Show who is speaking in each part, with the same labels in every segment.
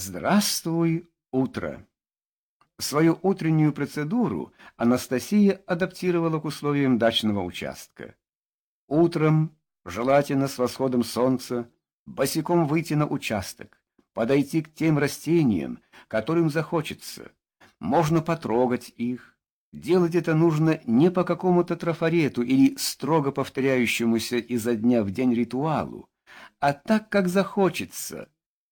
Speaker 1: Здравствуй, утро! Свою утреннюю процедуру Анастасия адаптировала к условиям дачного участка. Утром, желательно с восходом солнца, босиком выйти на участок, подойти к тем растениям, которым захочется. Можно потрогать их. Делать это нужно не по какому-то трафарету или строго повторяющемуся изо дня в день ритуалу, а так, как захочется,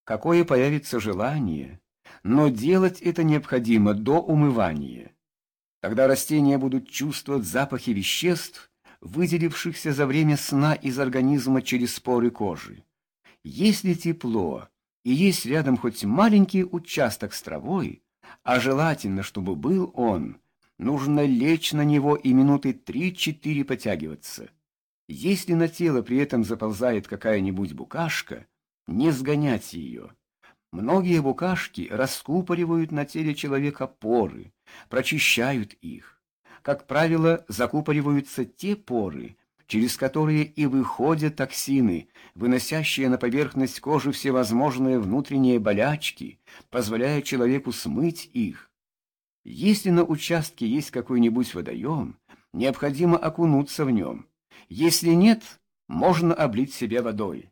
Speaker 1: какое появится желание, но делать это необходимо до умывания. Тогда растения будут чувствовать запахи веществ, выделившихся за время сна из организма через споры кожи. Если тепло и есть рядом хоть маленький участок с травой, а желательно, чтобы был он, нужно лечь на него и минуты три-четыре потягиваться. Если на тело при этом заползает какая-нибудь букашка, не сгонять ее. Многие букашки раскупоривают на теле человека поры, прочищают их. Как правило, закупориваются те поры, через которые и выходят токсины, выносящие на поверхность кожи всевозможные внутренние болячки, позволяя человеку смыть их. Если на участке есть какой-нибудь водоем, необходимо окунуться в нем. Если нет, можно облить себя водой.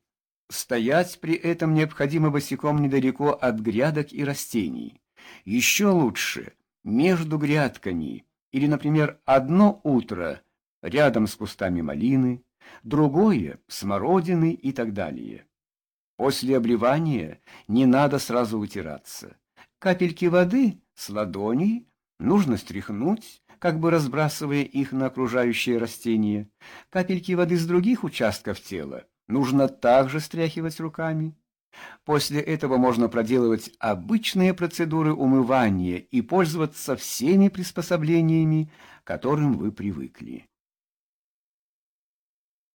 Speaker 1: Стоять при этом необходимо босиком недалеко от грядок и растений. Еще лучше между грядками или, например, одно утро рядом с кустами малины, другое — смородины и так далее. После обливания не надо сразу вытираться. Капельки воды с ладоней нужно стряхнуть, как бы разбрасывая их на окружающие растения. Капельки воды с других участков тела нужно также стряхивать руками. После этого можно проделывать обычные процедуры умывания и пользоваться всеми приспособлениями, к которым вы привыкли.